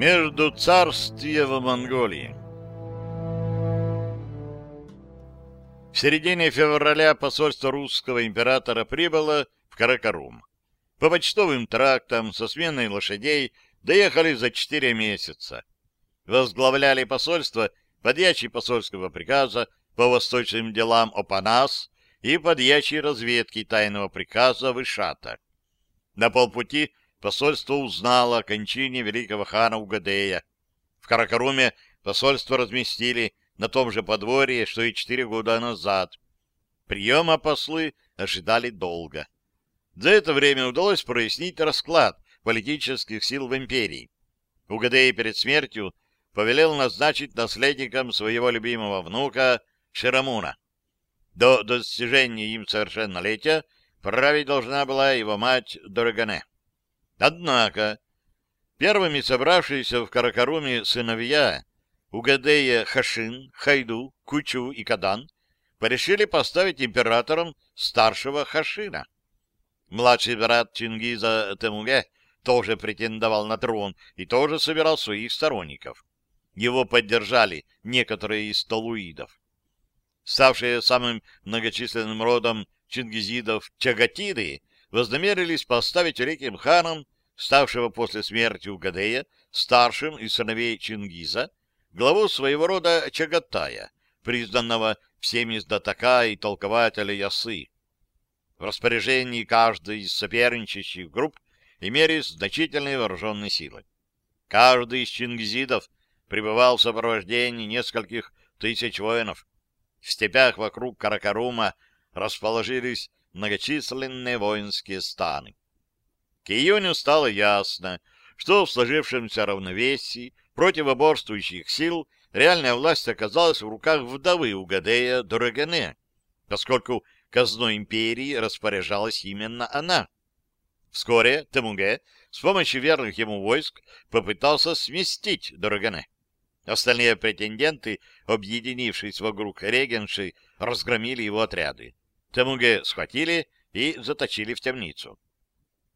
Между царствия в Монголии В середине февраля посольство русского императора прибыло в Каракарум. По почтовым трактам со сменой лошадей доехали за четыре месяца. Возглавляли посольство подьячий посольского приказа по восточным делам Опанас и подьячий разведки тайного приказа Вышата. На полпути посольство узнало о кончине великого хана Угадея. В Каракаруме посольство разместили на том же подворье, что и четыре года назад. Приема послы ожидали долго. За это время удалось прояснить расклад политических сил в империи. Угадей перед смертью повелел назначить наследником своего любимого внука Ширамуна. До достижения им совершеннолетия править должна была его мать Дорогане. Однако первыми собравшиеся в Каракаруме сыновья Угадея Хашин, Хайду, Кучу и Кадан порешили поставить императором старшего Хашина. Младший брат Чингиза Темуге тоже претендовал на трон и тоже собирал своих сторонников. Его поддержали некоторые из толуидов. Ставшие самым многочисленным родом чингизидов Чагатиды вознамерились поставить великим ханом, ставшего после смерти Угадея, старшим из сыновей Чингиза, главу своего рода Чагатая, признанного всеми знатока и толкователя Ясы. В распоряжении каждой из соперничающих групп имелись значительные вооруженные силы. Каждый из чингизидов пребывал в сопровождении нескольких тысяч воинов. В степях вокруг Каракарума расположились многочисленные воинские станы. К июню стало ясно, что в сложившемся равновесии противоборствующих сил реальная власть оказалась в руках вдовы Угадея Дорогане, поскольку казной империи распоряжалась именно она. Вскоре Темуге с помощью верных ему войск попытался сместить Дорогане. Остальные претенденты, объединившись вокруг регенши, разгромили его отряды. Темуге схватили и заточили в темницу.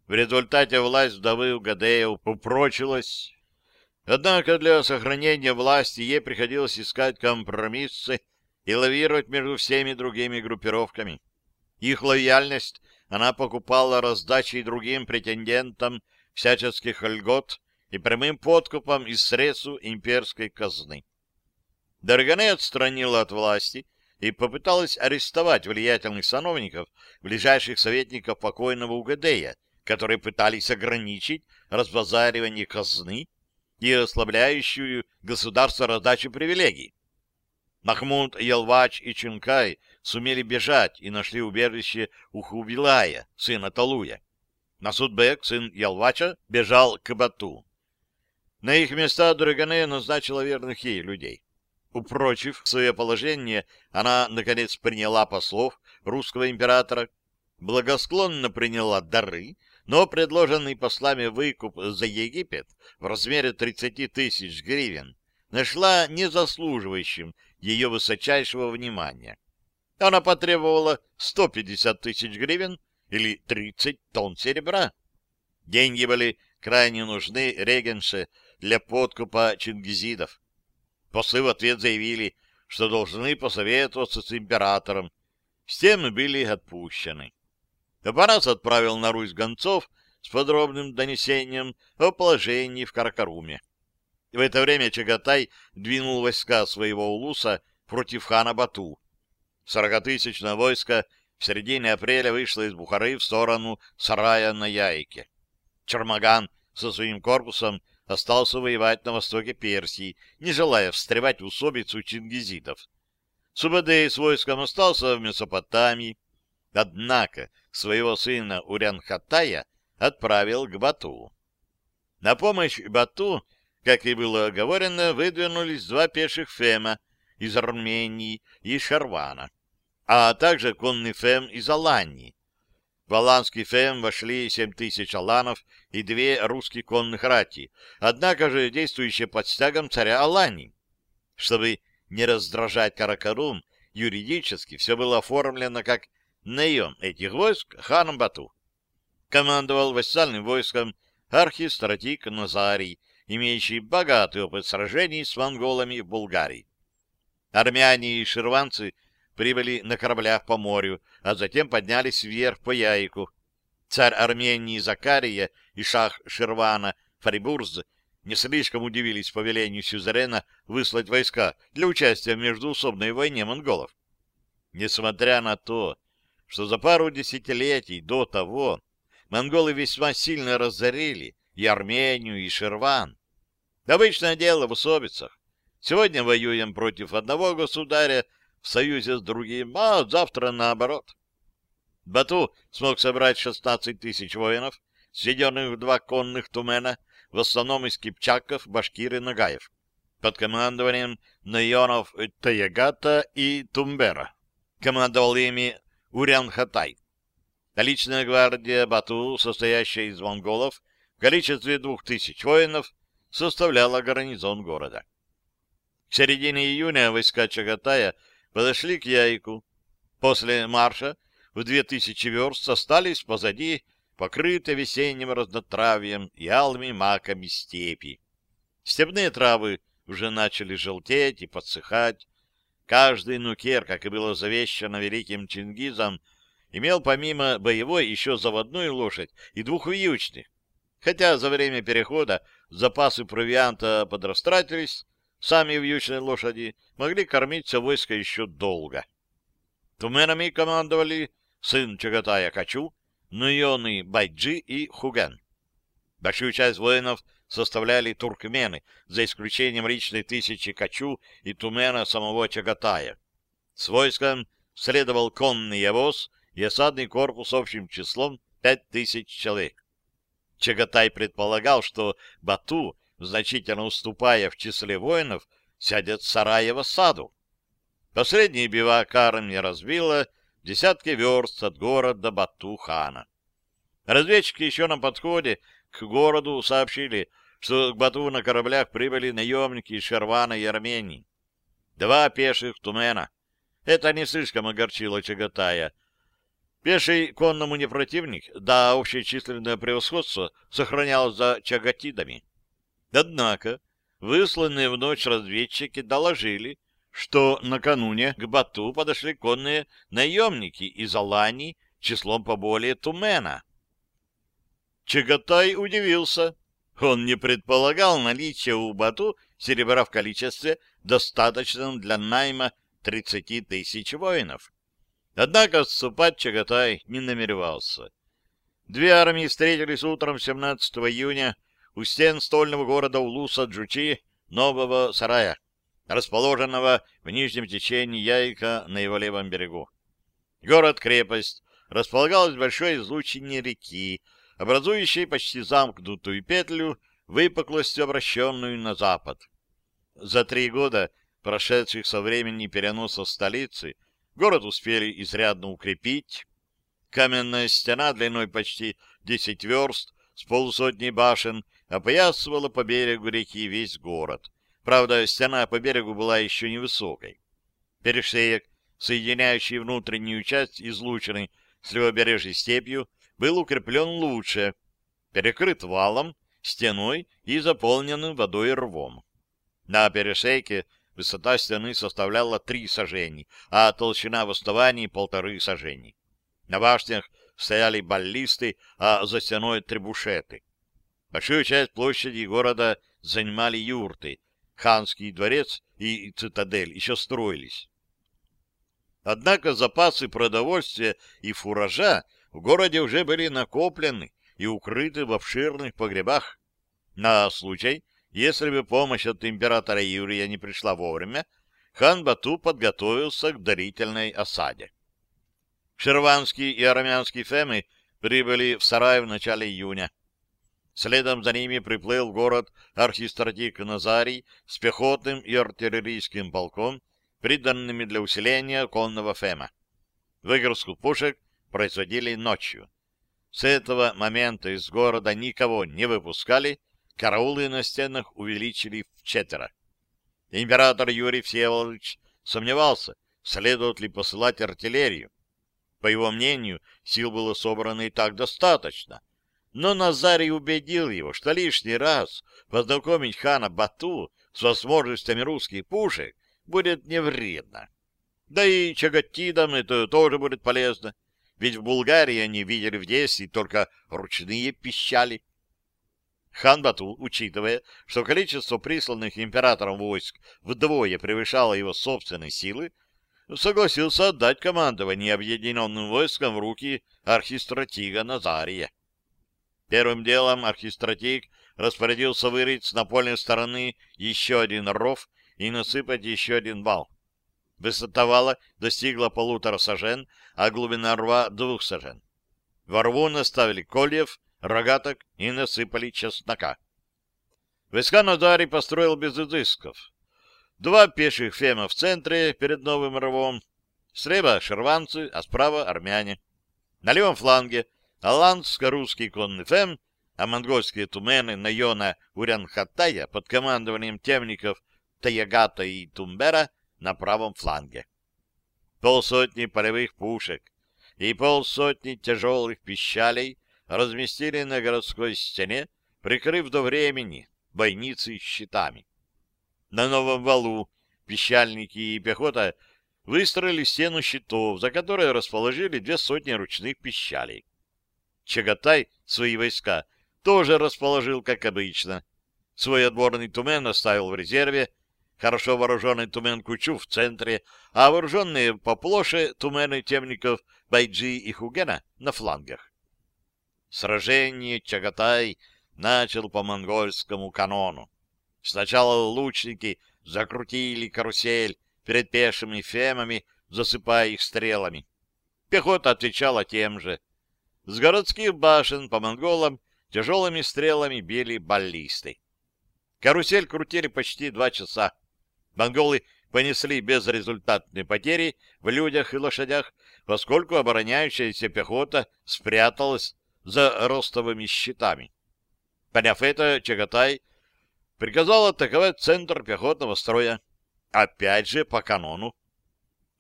В результате власть вдовы Угадея упрочилась. Однако для сохранения власти ей приходилось искать компромиссы и лавировать между всеми другими группировками. Их лояльность она покупала раздачей другим претендентам всяческих льгот и прямым подкупом из средств имперской казны. Дорогане отстранила от власти и попыталась арестовать влиятельных сановников, ближайших советников покойного Угадея, которые пытались ограничить разбазаривание казны и ослабляющую государство раздачу привилегий. Махмуд, Елвач и Чинкай сумели бежать и нашли убежище у Хубилая, сына Талуя. Насудбек, сын Ялвача, бежал к Бату. На их места Драгане назначила верных ей людей. Упрочив свое положение, она, наконец, приняла послов русского императора, благосклонно приняла дары но предложенный послами выкуп за Египет в размере 30 тысяч гривен нашла незаслуживающим ее высочайшего внимания. Она потребовала 150 тысяч гривен или 30 тонн серебра. Деньги были крайне нужны регенше для подкупа чингизидов. Послы в ответ заявили, что должны посоветоваться с императором. С тем были отпущены. Аппарат отправил на Русь гонцов с подробным донесением о положении в Каракаруме. В это время Чагатай двинул войска своего улуса против хана Бату. Сорокатысячное войско в середине апреля вышло из Бухары в сторону сарая на Яйке. Чармаган со своим корпусом остался воевать на востоке Персии, не желая встревать в усобицу чингизитов. Субадей с войском остался в Месопотамии, Однако своего сына Урянхатая отправил к Бату. На помощь Бату, как и было оговорено, выдвинулись два пеших фема из Армении и Шарвана, а также конный фем из Алании. В аланский фем вошли семь тысяч аланов и две русские конных рати, однако же действующие под стягом царя Алании. Чтобы не раздражать Каракарум, юридически все было оформлено как наем этих войск ханом Бату. Командовал вассальным войском архистратик Назарий, имеющий богатый опыт сражений с монголами в Булгарии. Армяне и ширванцы прибыли на кораблях по морю, а затем поднялись вверх по Яйку. Царь Армении Закария и шах Ширвана Фарибурз не слишком удивились повелению сюзерена выслать войска для участия в междуусобной войне монголов. Несмотря на то, что за пару десятилетий до того монголы весьма сильно разорили и Армению, и Шерван. Обычное дело в усобицах. Сегодня воюем против одного государя в союзе с другим, а завтра наоборот. Бату смог собрать 16 тысяч воинов, сведенных в два конных тумена, в основном из кипчаков, башкир и нагаев, под командованием Найонов Таягата и Тумбера. Командовал ими Урян-Хатай. Личная гвардия Бату, состоящая из монголов, в количестве двух тысяч воинов, составляла гарнизон города. К середине июня войска Чагатая подошли к Яйку. После марша в две тысячи верст остались позади покрытые весенним разнотравьем и алыми маками степи. Степные травы уже начали желтеть и подсыхать. Каждый нукер, как и было завещано великим Чингизом, имел помимо боевой еще заводную лошадь и двух вьючных. Хотя за время перехода запасы провианта подрастратились, сами вьючные лошади могли кормить все войско еще долго. Туменами командовали сын Чагатая Качу, Нуйоны Байджи и Хуген. Большую часть воинов составляли туркмены, за исключением личной тысячи Качу и Тумена самого Чагатая. С войском следовал конный обоз и осадный корпус общим числом пять тысяч человек. Чагатай предполагал, что Бату, значительно уступая в числе воинов, сядет в Сараево саду. Последний бивак армии разбила десятки верст от города Бату-хана. Разведчики еще на подходе к городу сообщили, что к Бату на кораблях прибыли наемники из Шервана и Армении. Два пеших тумена. Это не слишком огорчило Чагатая, Пеший конному не противник, да общее численное превосходство сохранялось за чагатидами. Однако высланные в ночь разведчики доложили, что накануне к Бату подошли конные наемники из Алании числом поболее Тумена. Чагатай удивился. Он не предполагал наличие у Бату серебра в количестве, достаточном для найма 30 тысяч воинов. Однако отступать Чагатай не намеревался. Две армии встретились утром 17 июня у стен стольного города Улуса-Джучи, Нового Сарая, расположенного в нижнем течении Яйка на его левом берегу. Город-крепость располагалась в большой излучине реки, образующей почти замкнутую петлю, выпуклостью обращенную на запад. За три года, прошедших со времени переноса столицы, Город успели изрядно укрепить. Каменная стена длиной почти 10 верст с полусотней башен опоясывала по берегу реки весь город. Правда, стена по берегу была еще невысокой. Перешеек, соединяющий внутреннюю часть излученной с левобережьей степью, был укреплен лучше, перекрыт валом, стеной и заполненным водой рвом. На перешейке Высота стены составляла три сажений, а толщина в основании — полторы сажений. На башнях стояли баллисты, а за стеной — требушеты. Большую часть площади города занимали юрты. Ханский дворец и цитадель еще строились. Однако запасы продовольствия и фуража в городе уже были накоплены и укрыты в обширных погребах. На случай, если бы помощь от императора Юрия не пришла вовремя, хан Бату подготовился к дарительной осаде. Шерванский и армянский фемы прибыли в Сарай в начале июня. Следом за ними приплыл город архистратик Назарий с пехотным и артиллерийским полком, приданными для усиления конного фема. Выгрузку пушек производили ночью. С этого момента из города никого не выпускали, караулы на стенах увеличили в четверо. Император Юрий Всеволодович сомневался, следует ли посылать артиллерию. По его мнению, сил было собрано и так достаточно. Но Назарий убедил его, что лишний раз познакомить хана Бату с возможностями русских пушек будет не вредно. Да и чагатидам это тоже будет полезно, ведь в Булгарии они видели в действии только ручные пищали. Хан Бату, учитывая, что количество присланных императором войск вдвое превышало его собственные силы, согласился отдать командование объединенным войском в руки архистратига Назария. Первым делом архистратиг распорядился вырыть с напольной стороны еще один ров и насыпать еще один вал. Высота вала достигла полутора сажен, а глубина рва — двух сажен. Во рву наставили кольев, рогаток и насыпали чеснока. Войска Назарий построил без изысков. Два пеших фема в центре, перед новым рвом. Слева шерванцы, а справа армяне. На левом фланге аланско-русский конный а монгольские тумены Найона Урянхатая под командованием темников Таягата и Тумбера на правом фланге. Полсотни полевых пушек и полсотни тяжелых пищалей разместили на городской стене, прикрыв до времени бойницы щитами. На новом валу пищальники и пехота выстроили стену щитов, за которой расположили две сотни ручных пищалей. Чагатай свои войска тоже расположил, как обычно. Свой отборный тумен оставил в резерве, хорошо вооруженный тумен Кучу в центре, а вооруженные по плоше тумены темников Байджи и Хугена на флангах. Сражение Чагатай начал по монгольскому канону. Сначала лучники закрутили карусель перед пешими фемами, засыпая их стрелами. Пехота отвечала тем же. С городских башен по монголам тяжелыми стрелами били баллисты. Карусель крутили почти два часа. Монголы понесли безрезультатные потери в людях и лошадях, поскольку обороняющаяся пехота спряталась за ростовыми щитами. Поняв это, Чагатай приказал атаковать центр пехотного строя. Опять же по канону.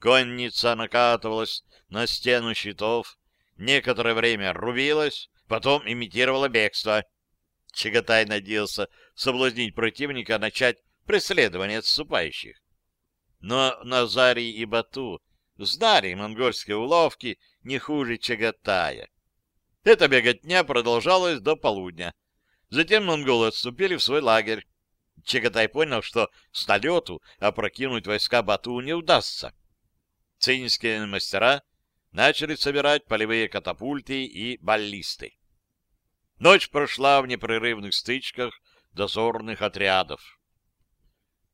Конница накатывалась на стену щитов, некоторое время рубилась, потом имитировала бегство. Чагатай надеялся соблазнить противника начать преследование отступающих. Но Назарий и Бату знали монгольские уловки не хуже Чагатая. Эта беготня продолжалась до полудня. Затем монголы отступили в свой лагерь. Чагатай понял, что с налету опрокинуть войска Бату не удастся. Цинские мастера начали собирать полевые катапульты и баллисты. Ночь прошла в непрерывных стычках дозорных отрядов.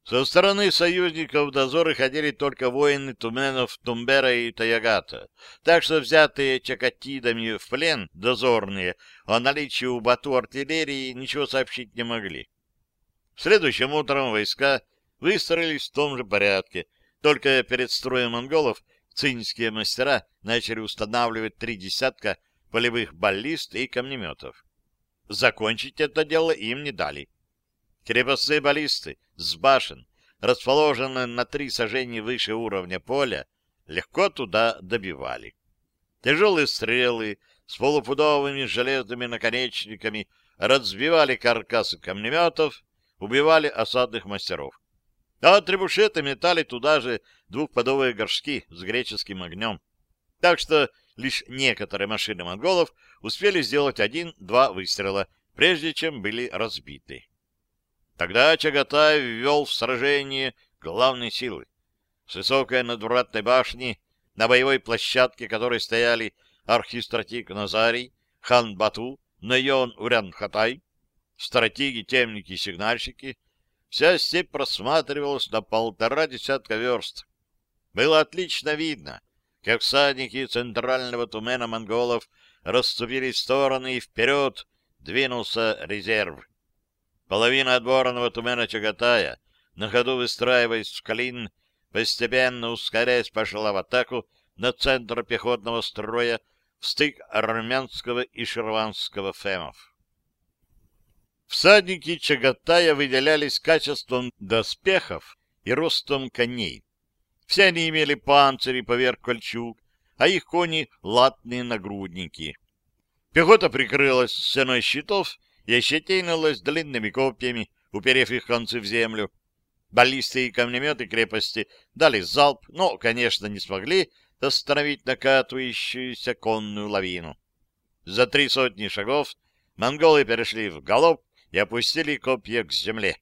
Со стороны союзников в дозоры ходили только воины Туменов, Тумбера и Таягата, так что взятые чакатидами в плен дозорные о наличии у Бату артиллерии ничего сообщить не могли. Следующим утром войска выстроились в том же порядке, только перед строем монголов цинские мастера начали устанавливать три десятка полевых баллист и камнеметов. Закончить это дело им не дали. Крепостные баллисты с башен, расположенные на три сажения выше уровня поля, легко туда добивали. Тяжелые стрелы с полупудовыми железными наконечниками разбивали каркасы камнеметов, убивали осадных мастеров. А требушеты метали туда же двухподовые горшки с греческим огнем. Так что лишь некоторые машины монголов успели сделать один-два выстрела, прежде чем были разбиты. Тогда Чагатай ввел в сражение главные силы. С высокой надвратной башни, на боевой площадке которой стояли архистратик Назарий, хан Бату, Найон Урян-Хатай, стратеги, темники и сигнальщики, вся степь просматривалась на полтора десятка верст. Было отлично видно, как всадники центрального тумена монголов расступились стороны и вперед двинулся резерв. Половина отборного тумена Чагатая, на ходу выстраиваясь в клин, постепенно ускоряясь, пошла в атаку на центр пехотного строя в стык армянского и шерванского фемов. Всадники Чагатая выделялись качеством доспехов и ростом коней. Все они имели панцири поверх кольчуг, а их кони — латные нагрудники. Пехота прикрылась стеной щитов и ощетинилась длинными копьями, уперев их концы в землю. Баллисты и камнеметы крепости дали залп, но, конечно, не смогли остановить накатывающуюся конную лавину. За три сотни шагов монголы перешли в галоп и опустили копья к земле.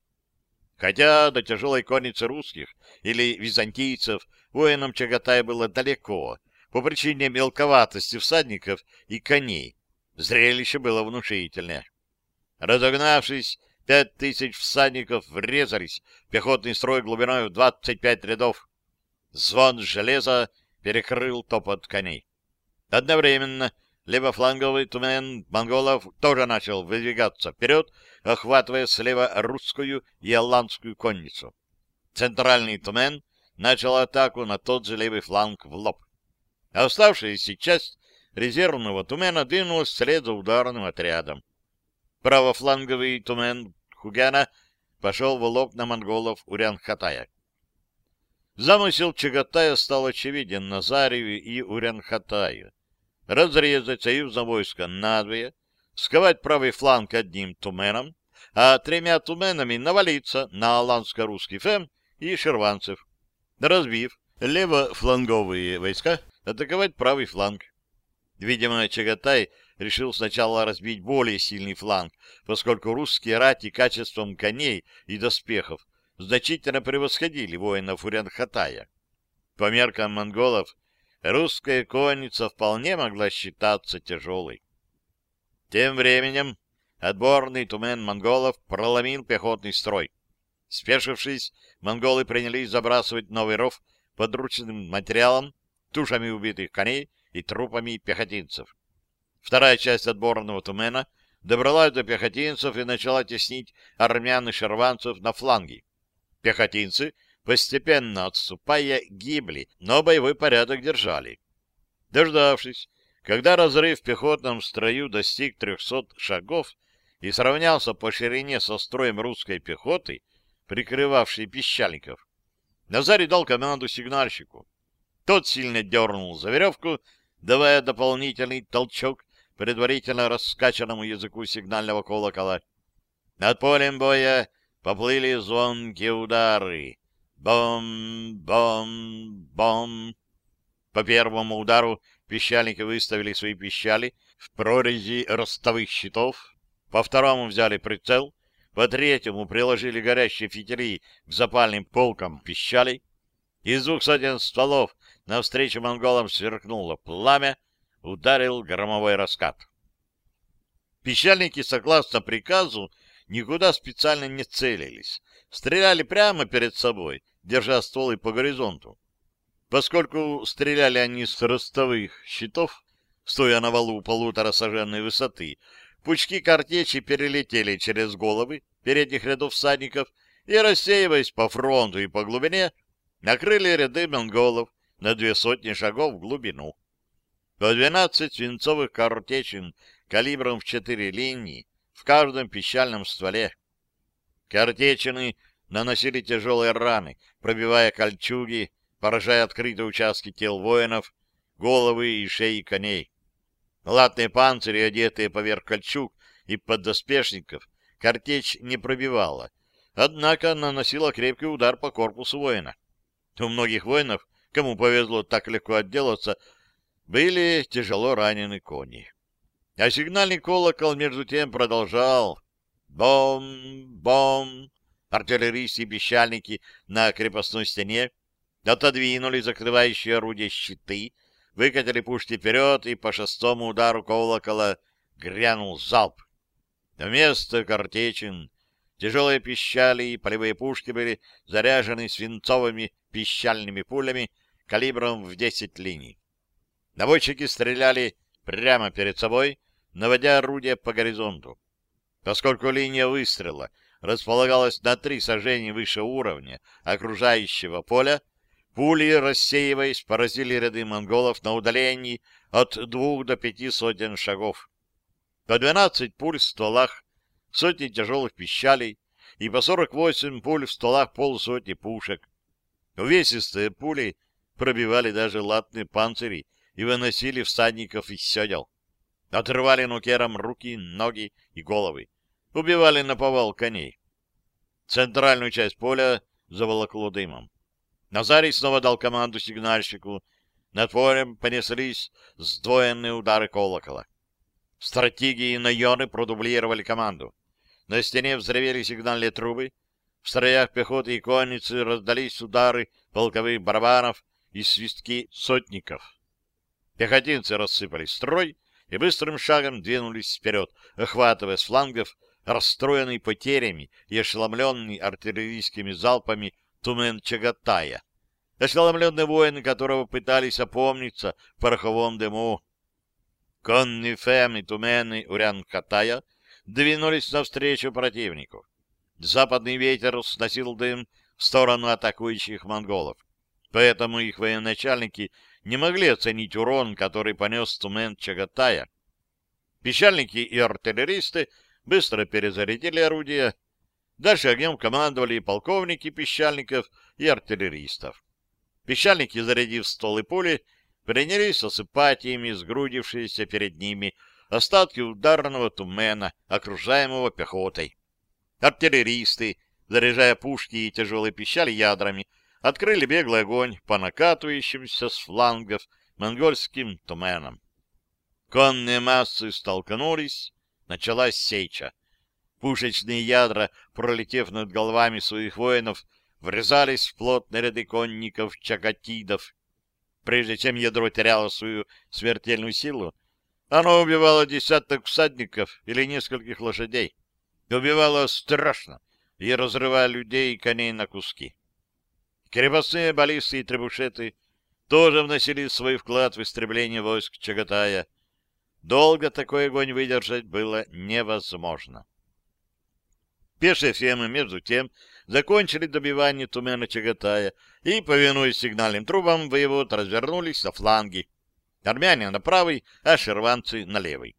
Хотя до тяжелой конницы русских или византийцев воинам Чагатая было далеко, по причине мелковатости всадников и коней. Зрелище было внушительное. Разогнавшись, пять тысяч всадников врезались в пехотный строй глубиной в двадцать пять рядов. Звон железа перекрыл топот коней. Одновременно левофланговый тумен монголов тоже начал выдвигаться вперед, охватывая слева русскую и алландскую конницу. Центральный тумен начал атаку на тот же левый фланг в лоб. А оставшаяся часть резервного тумена двинулась вслед за ударным отрядом. Правофланговый тумен Хугена пошел в лоб на монголов Урян-Хатая. Замысел Чагатая стал очевиден Назареву и Урян-Хатаю разрезать союзное войско надвое, сковать правый фланг одним туменом, а тремя туменами навалиться на аланско-русский ФЭМ и шерванцев, разбив левофланговые войска, атаковать правый фланг. Видимо, Чагатай решил сначала разбить более сильный фланг, поскольку русские рати качеством коней и доспехов значительно превосходили воинов Урянхатая. По меркам монголов, русская конница вполне могла считаться тяжелой. Тем временем отборный тумен монголов проломил пехотный строй. Спешившись, монголы принялись забрасывать новый ров подручным материалом, тушами убитых коней и трупами пехотинцев. Вторая часть отборного тумена добралась до пехотинцев и начала теснить армян и шерванцев на фланге. Пехотинцы — постепенно отступая, гибли, но боевой порядок держали. Дождавшись, когда разрыв в пехотном строю достиг 300 шагов и сравнялся по ширине со строем русской пехоты, прикрывавшей песчаников, Назарий дал команду сигнальщику. Тот сильно дернул за веревку, давая дополнительный толчок предварительно раскачанному языку сигнального колокола. Над полем боя поплыли звонкие удары. Бом-бом-бом. По первому удару пищальники выставили свои пищали в прорези ростовых щитов, по второму взяли прицел, по третьему приложили горящие фитили к запальным полкам пищалей. Из двух сотен стволов навстречу монголам сверкнуло пламя, ударил громовой раскат. Пищальники, согласно приказу, никуда специально не целились, стреляли прямо перед собой, держа стволы по горизонту. Поскольку стреляли они с ростовых щитов, стоя на валу полутора саженной высоты, пучки картечи перелетели через головы передних рядов всадников и, рассеиваясь по фронту и по глубине, накрыли ряды монголов на две сотни шагов в глубину. По двенадцать свинцовых картечин калибром в четыре линии в каждом пищальном стволе. Картечины наносили тяжелые раны, пробивая кольчуги, поражая открытые участки тел воинов, головы и шеи коней. Латные панцири, одетые поверх кольчуг и поддоспешников, картечь не пробивала, однако наносила крепкий удар по корпусу воина. У многих воинов, кому повезло так легко отделаться, были тяжело ранены кони. А сигнальный колокол между тем продолжал. Бом, бом, Артиллеристы и пищальники на крепостной стене отодвинули закрывающие орудия щиты, выкатили пушки вперед, и по шестому удару колокола грянул залп. Вместо картечин тяжелые пищали и полевые пушки были заряжены свинцовыми пищальными пулями калибром в 10 линий. Наводчики стреляли прямо перед собой, наводя орудие по горизонту. Поскольку линия выстрела — располагалась на три сажения выше уровня окружающего поля, пули, рассеиваясь, поразили ряды монголов на удалении от двух до пяти сотен шагов. По двенадцать пуль в стволах, сотни тяжелых пищалей и по 48 пуль в стволах полсотни пушек. Увесистые пули пробивали даже латные панцири и выносили всадников из седел. Отрывали нукерам руки, ноги и головы. Убивали на повал коней. Центральную часть поля заволокло дымом. Назарий снова дал команду сигнальщику. Над полем понеслись сдвоенные удары колокола. Стратегии и наёны продублировали команду. На стене взревели сигнальные трубы. В строях пехоты и конницы раздались удары полковых барабанов и свистки сотников. Пехотинцы рассыпали строй и быстрым шагом двинулись вперед, охватывая с флангов расстроенный потерями и ошеломленный артиллерийскими залпами Тумен Чагатая, ошеломленные воины которого пытались опомниться в пороховом дыму. Конный Фем и Тумены Урян-Хатая двинулись навстречу противнику. Западный ветер сносил дым в сторону атакующих монголов, поэтому их военачальники не могли оценить урон, который понес Тумен Чагатая. Пещальники и артиллеристы быстро перезарядили орудия. Дальше огнем командовали полковники пещальников и артиллеристов. Пещальники, зарядив стволы пули, принялись осыпать ими сгрудившиеся перед ними остатки ударного тумена, окружаемого пехотой. Артиллеристы, заряжая пушки и тяжелые пищали ядрами, открыли беглый огонь по накатывающимся с флангов монгольским туменам. Конные массы столкнулись, началась сеча. Пушечные ядра, пролетев над головами своих воинов, врезались в плотные ряды конников-чакатидов. Прежде чем ядро теряло свою смертельную силу, оно убивало десяток всадников или нескольких лошадей. Убивало страшно и разрывая людей и коней на куски. Крепостные баллисты и требушеты тоже вносили свой вклад в истребление войск Чагатая. Долго такой огонь выдержать было невозможно. Пешие фемы, между тем, закончили добивание Тумена Чагатая и, повинуясь сигнальным трубам, воевод развернулись на фланги. Армяне на правый, а шерванцы на левый.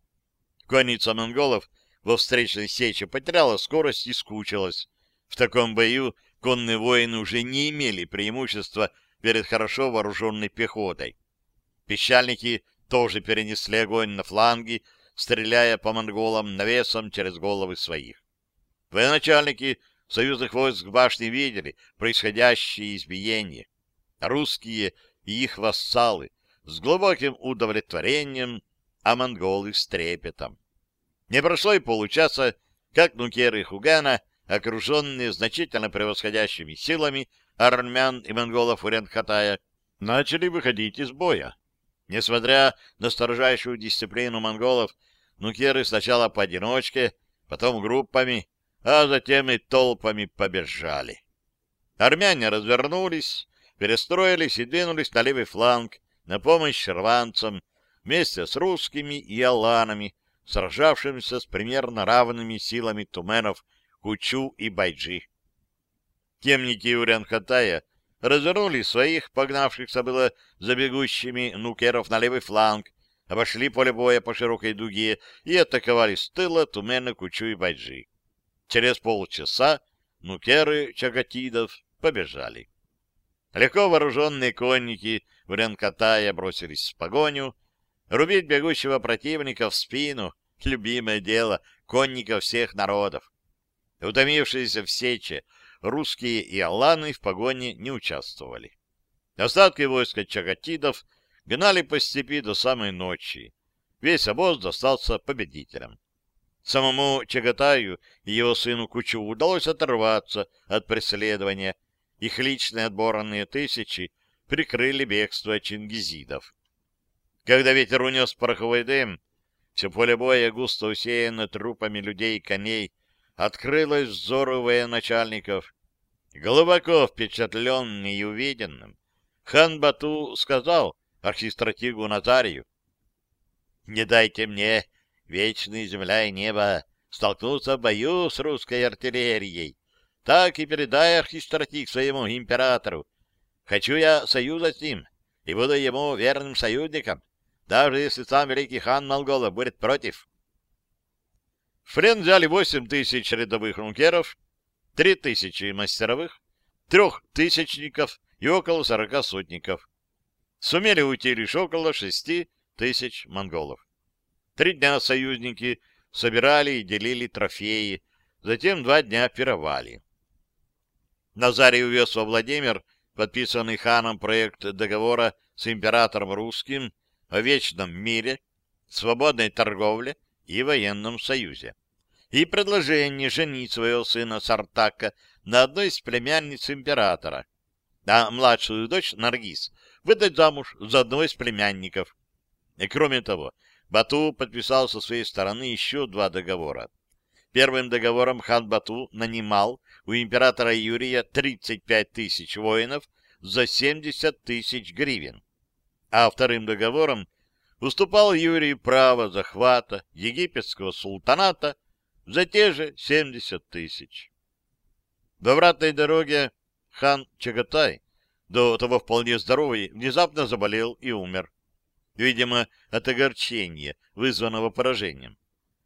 Конница монголов во встречной сече потеряла скорость и скучилась. В таком бою конные воины уже не имели преимущества перед хорошо вооруженной пехотой. Пещальники тоже перенесли огонь на фланги, стреляя по монголам навесом через головы своих. Военачальники союзных войск башни видели происходящее избиение. Русские и их вассалы с глубоким удовлетворением, а монголы с трепетом. Не прошло и получаса, как нукеры Хугана окруженные значительно превосходящими силами армян и монголов Уренхатая, начали выходить из боя. Несмотря на строжайшую дисциплину монголов, нукеры сначала поодиночке, потом группами, а затем и толпами побежали. Армяне развернулись, перестроились и двинулись на левый фланг на помощь шерванцам вместе с русскими и аланами, сражавшимися с примерно равными силами туменов Кучу и Байджи. Темники Урян-Хатая развернули своих, погнавшихся было за бегущими нукеров на левый фланг, обошли поле боя по широкой дуге и атаковали с тыла Тумена, Кучу и Байджи. Через полчаса нукеры Чагатидов побежали. Легко вооруженные конники Урян-Катая бросились в погоню, рубить бегущего противника в спину — любимое дело конников всех народов. Утомившиеся в сече русские и аланы в погоне не участвовали. Остатки войска чагатидов гнали по степи до самой ночи. Весь обоз достался победителям. Самому Чагатаю и его сыну Кучу удалось оторваться от преследования. Их личные отборные тысячи прикрыли бегство чингизидов. Когда ветер унес пороховой дым, все поле боя густо усеяно трупами людей и коней, открылось взору военачальников. Глубоко впечатленный и увиденным, хан Бату сказал архистратигу Назарию, «Не дайте мне, вечные земля и небо, столкнуться в бою с русской артиллерией. Так и передай архистратиг своему императору. Хочу я союза с ним и буду ему верным союзником, даже если сам великий хан Монголов будет против». В плен взяли восемь тысяч рядовых нукеров, три тысячи мастеровых, трех тысячников и около сорока сотников. Сумели уйти лишь около шести тысяч монголов. Три дня союзники собирали и делили трофеи, затем два дня пировали. Назарий увез во Владимир подписанный ханом проект договора с императором русским о вечном мире, свободной торговле и военном союзе. И предложение женить своего сына Сартака на одной из племянниц императора, а младшую дочь Наргиз выдать замуж за одного из племянников. И кроме того, Бату подписал со своей стороны еще два договора. Первым договором хан Бату нанимал у императора Юрия 35 тысяч воинов за 70 тысяч гривен, а вторым договором уступал Юрию право захвата египетского султаната за те же 70 тысяч. В обратной дороге хан Чагатай, до того вполне здоровый, внезапно заболел и умер. Видимо, от огорчения, вызванного поражением.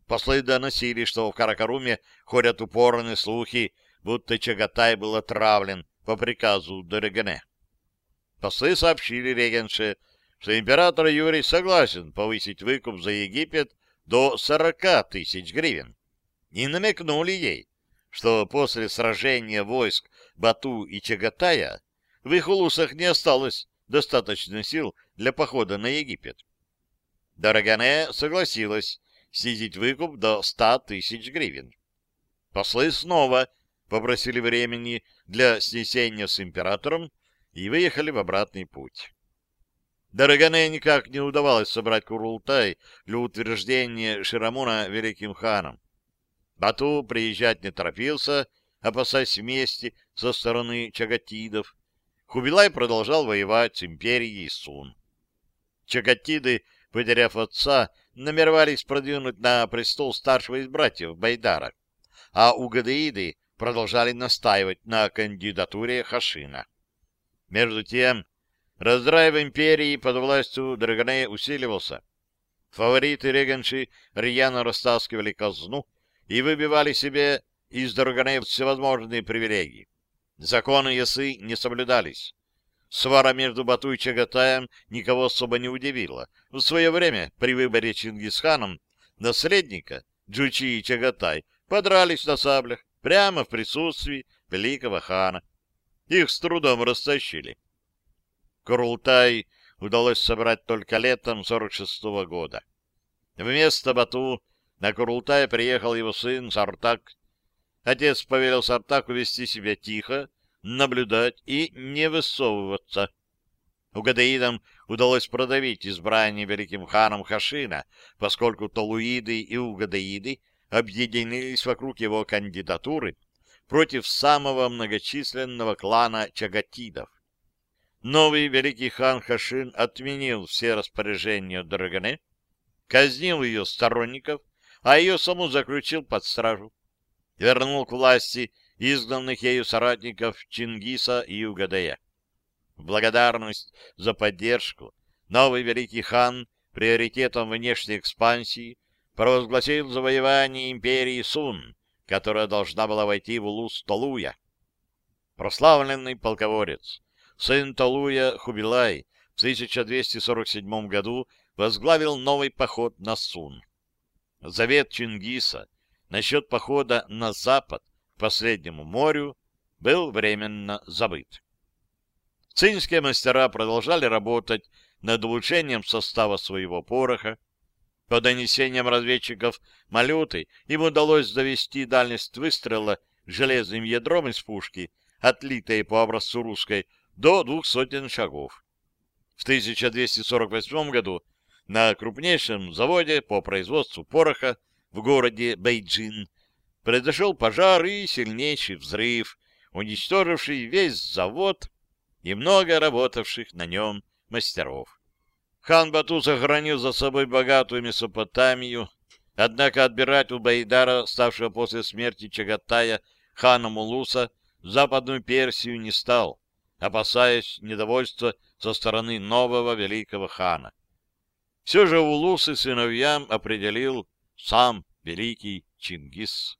Послы доносили, что в Каракаруме ходят упорные слухи, будто Чагатай был отравлен по приказу Дорогане. Послы сообщили регенше, что император Юрий согласен повысить выкуп за Египет до 40 тысяч гривен. И намекнули ей, что после сражения войск Бату и Чагатая в их улусах не осталось достаточно сил для похода на Египет. Дорогане согласилась снизить выкуп до 100 тысяч гривен. Послы снова попросили времени для снесения с императором и выехали в обратный путь. Дорогане никак не удавалось собрать Курултай для утверждения Ширамуна великим ханом. Бату приезжать не торопился, опасаясь вместе со стороны чагатидов. Хубилай продолжал воевать с империей Сун. Чагатиды, потеряв отца, намеревались продвинуть на престол старшего из братьев Байдара, а угадаиды продолжали настаивать на кандидатуре Хашина. Между тем, раздрай в империи под властью Драгоне усиливался. Фавориты регенши рьяно растаскивали казну, и выбивали себе из Дорогонеев всевозможные привилегии. Законы Ясы не соблюдались. Свара между Бату и Чагатаем никого особо не удивила. В свое время при выборе Чингисханом наследника Джучи и Чагатай подрались на саблях прямо в присутствии великого хана. Их с трудом растащили. Курултай удалось собрать только летом 46 -го года. Вместо Бату на Курултай приехал его сын Сартак. Отец повелел Сартаку вести себя тихо, наблюдать и не высовываться. Угадаидам удалось продавить избрание великим ханом Хашина, поскольку толуиды и угадаиды объединились вокруг его кандидатуры против самого многочисленного клана чагатидов. Новый великий хан Хашин отменил все распоряжения Драгане, казнил ее сторонников а ее саму заключил под стражу. Вернул к власти изгнанных ею соратников Чингиса и Угадея. В благодарность за поддержку новый великий хан приоритетом внешней экспансии провозгласил завоевание империи Сун, которая должна была войти в улус Толуя. Прославленный полководец, сын Толуя Хубилай, в 1247 году возглавил новый поход на Сун. Завет Чингиса насчет похода на запад к последнему морю был временно забыт. Цинские мастера продолжали работать над улучшением состава своего пороха. По донесениям разведчиков Малюты им удалось довести дальность выстрела железным ядром из пушки, отлитой по образцу русской, до двух сотен шагов. В 1248 году на крупнейшем заводе по производству пороха в городе Бейджин произошел пожар и сильнейший взрыв, уничтоживший весь завод и много работавших на нем мастеров. Хан Бату сохранил за собой богатую Месопотамию, однако отбирать у Байдара, ставшего после смерти Чагатая, хана Мулуса, западную Персию не стал, опасаясь недовольства со стороны нового великого хана. Все же улусы сыновьям определил сам великий Чингис.